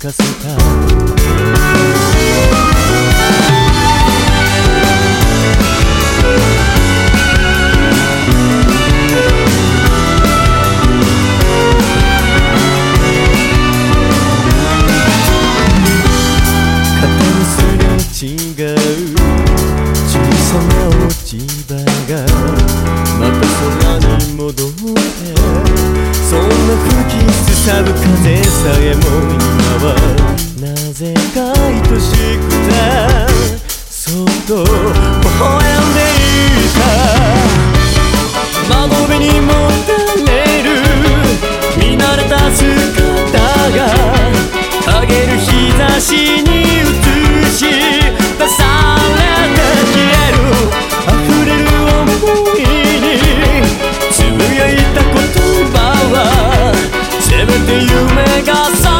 させた。肩にすれ違う。小さな落ち葉がまた空に戻ってそんな吹きすさぶ風さえもはなぜか愛しくてそっと微笑んでいた。窓辺にもたれる見慣れた姿が陰る日差しに映し出されて消える。溢れる想いにつぶやいた言葉はせめて夢が覚